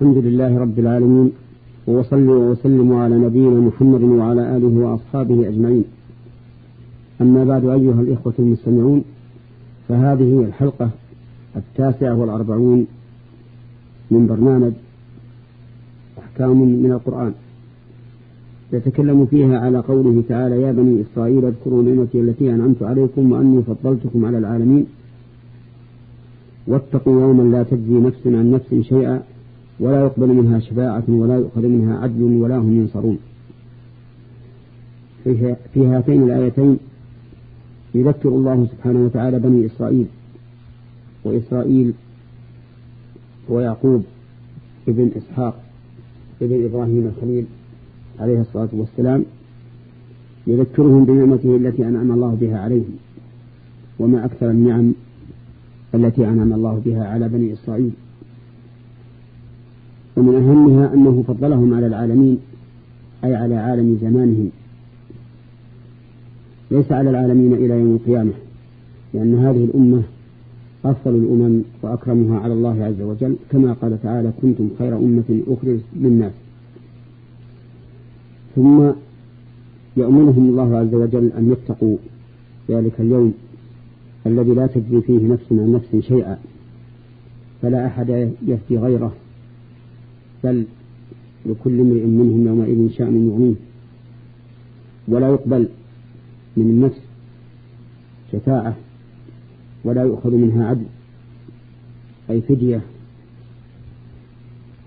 الحمد لله رب العالمين وصلي وسلم على نبينا محمد وعلى آله وأصحابه أجمعين. أما بعد أيها الإخوة المستمعون فهذه الحلقة التاسعة والأربعون من برنامج أحكام من القرآن. يتكلم فيها على قوله تعالى يا بني إسرائيل اذكروا نعمتي التي أنعمت عليكم وأني فضلتكم على العالمين. واتقوا يوما لا تجزي نفس عن نفس شيئا ولا يقبل منها شفاعة ولا يؤخذ منها عدل ولا هم ينصرون. في هاتين الآيتين يذكر الله سبحانه وتعالى بني إسرائيل وإسرائيل هو يعقوب ابن إسحاق ابن إبراهيم الخليل عليه الصلاة والسلام يذكرهم بنعمته التي أنعم الله بها عليهم وما أكثر النعم التي أنعم الله بها على بني إسرائيل. ومن أهمها أنه فضلهم على العالمين أي على عالم زمانهم. ليس على العالمين إلى يوم القيامة لأن هذه الأمة أفضل الأمم وأكرمها على الله عز وجل كما قال تعالى كنتم خير أمة أخرجت للناس ثم يأمرهم الله عز وجل أن يتقوا ذلك اليوم الذي لا تجري فيه نفس عن نفس شيئا فلا أحد يهدي غيره. بل لكل امرئ منهم يومئذ شأن يغنيه ولا يقبل من النفس شفاعة ولا يؤخذ منها عدل أي فدية.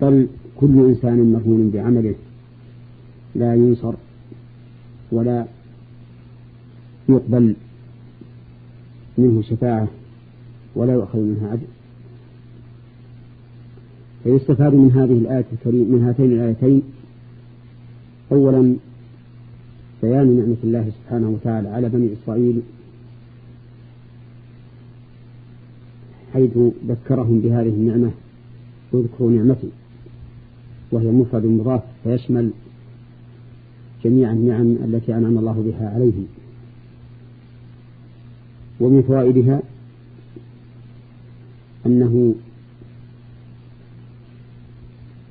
بل كل إنسان مرهون بعمله لا ينصر ولا يقبل منه شفاعة ولا يؤخذ منها عدل. فيستفاد من هذه الآية الكريمة من هاتين الآيتين. أولا بيان نعمة الله سبحانه وتعالى على بني إسرائيل حيث ذكرهم بهذه النعمة اذكروا نعمتي وهي مفرد مضاف فيشمل جميع النعم التي أنعم الله بها عليهم. ومن فوائدها أنه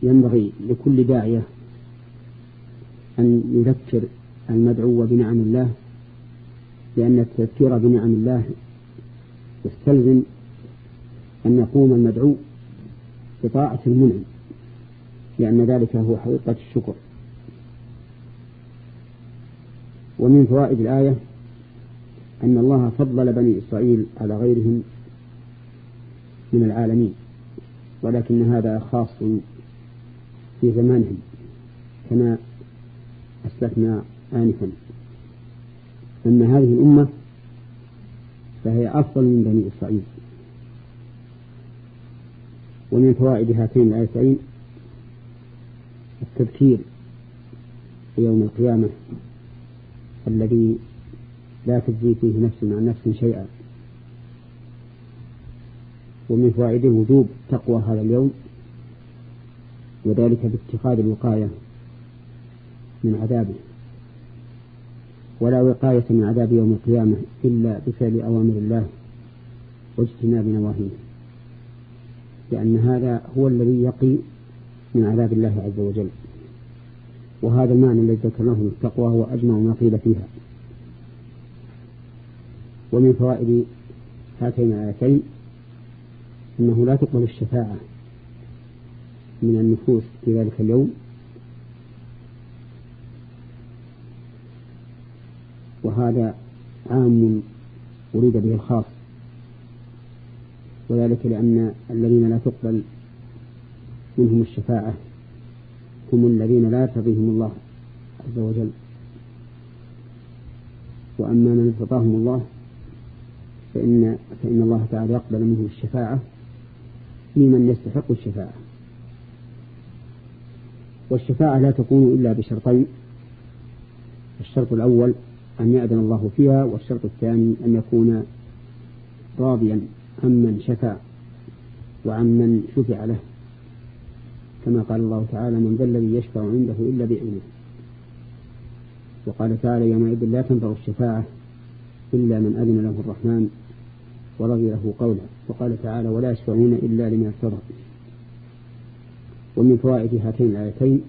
ينبغي لكل داعية أن يذكر المدعو بنعم الله لأن التذكير بنعم الله يستلزم أن يقوم المدعو بطاعة المنعم لأن ذلك هو حقيقة الشكر. ومن فوائد الآية أن الله فضل بني إسرائيل على غيرهم من العالمين ولكن هذا خاص في زمانهم كما أسلفنا آنفا. أن هذه الأمة فهي أفضل من بني إسرائيل. ومن فوائد هاتين الآيتين التذكير في يوم القيامة الذي لا تجزي فيه نفس عن نفس شيئا. ومن فوائده وجوب تقوى هذا اليوم وذلك باتخاذ الوقاية من عذابه. ولا وقاية من عذاب يوم القيامة إلا بفعل أوامر الله واجتناب نواهيه. لأن هذا هو الذي يقي من عذاب الله عز وجل. وهذا المعنى الذي ذكرناه من التقوى هو أجمع ما قيل فيها. ومن فوائد هاتين الآيتين أنه لا تقبل الشفاعة من النفوس في ذلك اليوم. وهذا عام أريد به الخاص. وذلك لأن الذين لا تقبل منهم الشفاعة هم الذين لا يرتضيهم الله عز وجل. وأما من ارتضاهم الله فإن فإن الله تعالى يقبل منه الشفاعة في من يستحق الشفاعة. والشفاعة لا تكون إلا بشرطين الشرط الأول أن يأذن الله فيها والشرط الثاني أن يكون راضيا عمن شفع وعمن شفع له كما قال الله تعالى من ذا الذي يشفع عنده إلا بإذنه وقال تعالى يومئذ لا تنفع الشفاعة إلا من أذن له الرحمن ورضي له قولا وقال تعالى ولا يشفعون إلا لمن ارتضى ومن فوائد هاتين الآيتين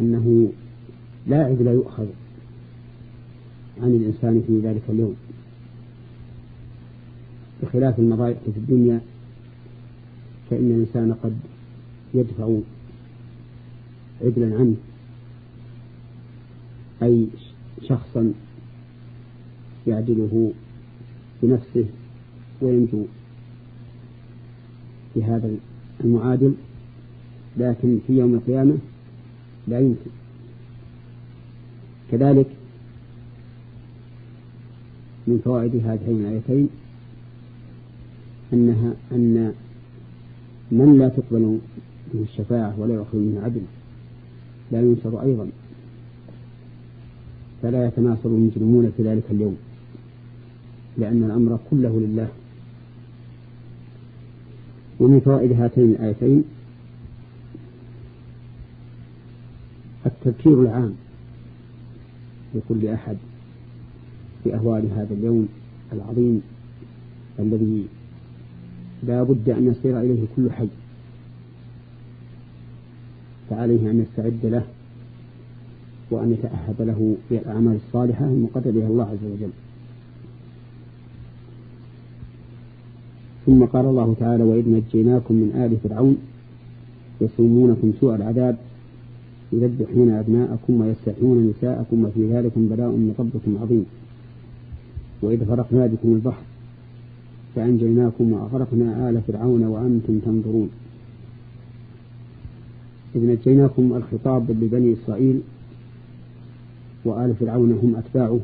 أنه لا عدل يؤخذ عن الإنسان في ذلك اليوم بخلاف المضايق في الدنيا فإن الإنسان قد يدفع عدلا عنه أي شخصا يعدله بنفسه وينجو في هذا المعادل. لكن في يوم القيامة لا يمكن. كذلك من فوائد هاتين الآيتين أنها أن من لا تقبل منه الشفاعة ولا يؤخذ منه عدل لا ينصر أيضا. فلا يتناصر المجرمون في ذلك اليوم لأن الأمر كله لله. ومن فوائد هاتين الآيتين التذكير العام. لكل أحد بأهوال هذا اليوم العظيم الذي لا بد أن يصير إليه كل حي. فعليه أن يستعد له وأن يتأهب له بالأعمال الصالحة المقدر بها الله عز وجل. ثم قال الله تعالى وإذ نجيناكم من آل فرعون يسومونكم سوء العذاب يذبحون أبناءكم ويستحيون نساءكم وفي ذلكم بلاء من ربكم عظيم. وإذ فرقنا بكم البحر فأنجيناكم وأغرقنا آل فرعون وأنتم تنظرون. إذ نجيناكم الخطاب لبني إسرائيل وآل فرعون هم أتباعه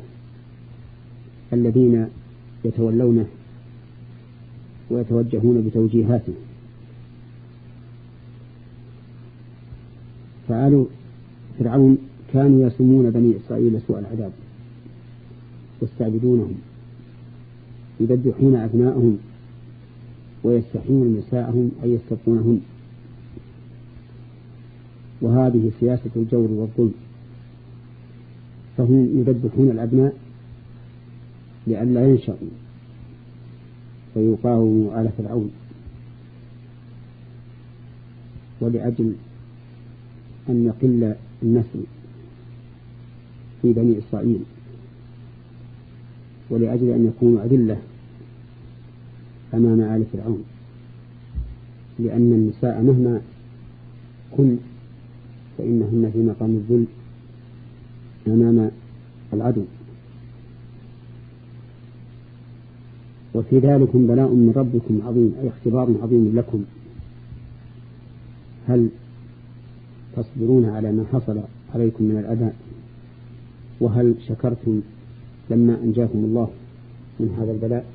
الذين يتولونه ويتوجهون بتوجيهاته فآل فرعون كانوا يسمون بني إسرائيل سوء العذاب. يستعبدونهم. يذبحون أبناءهم. ويستحيون نساءهم. أي يستبقونهن وهذه سياسة الجور والظلم. فهم يذبحون الأبناء لئلا ينشأوا. فيقاوموا آل فرعون. ولأجل أن يقل النسل في بني إسرائيل ولأجل أن يكونوا أذلة أمام آل فرعون لأن النساء مهما كن فإنهن في مقام الذل أمام العدو. وفي ذلكم بلاء من ربكم عظيم أي اختبار عظيم لكم. هل تصبرون على ما حصل عليكم من الأذى؟ وهل شكرتم لما أنجاكم الله من هذا البلاء؟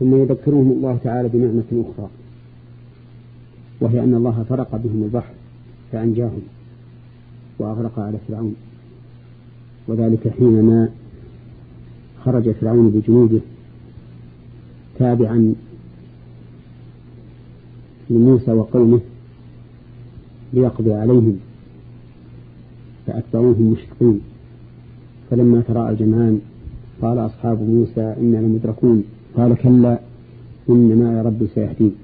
ثم يذكرهم الله تعالى بنعمة أخرى وهي أن الله فرق بهم البحر فأنجاهم وأغرق على فرعون وذلك حينما خرج فرعون بجنوده تابعا لموسى وقومه ليقضي عليهم فأتبعوهم مشفقين. فلما تراءى الجمعان قال أصحاب موسى إنا لمدركون قال كلا إن معي ربي سيهدين.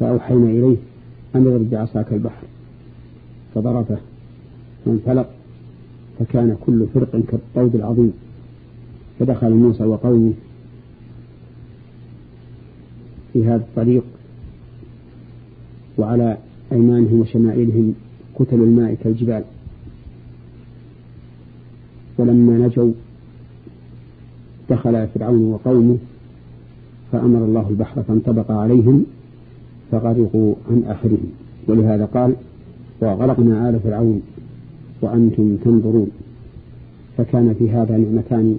فأوحينا إليه أن اضرب بعصاك البحر. فضربه فانفلق فكان كل فرق كالطود العظيم. فدخل موسى وقومه في هذا الطريق وعلى أيمانهم وشمائلهم كتل الماء كالجبال. ولما نجوا دخل فرعون وقومه فأمر الله البحر فانطبق عليهم فغرقوا عن آخرهم. ولهذا قال وغرقنا آل فرعون وأنتم تنظرون. فكان في هذا نعمتان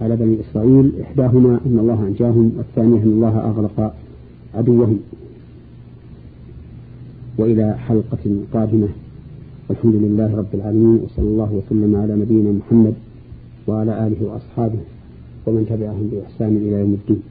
على بني إسرائيل إحداهما أن الله أنجاهم والثانية أن الله أغرق عدوهم. وإلى حلقة قادمة. والحمد لله رب العالمين وصلى الله وسلم على نبينا محمد وعلى آله وأصحابه ومن تبعهم بإحسان إلى يوم الدين.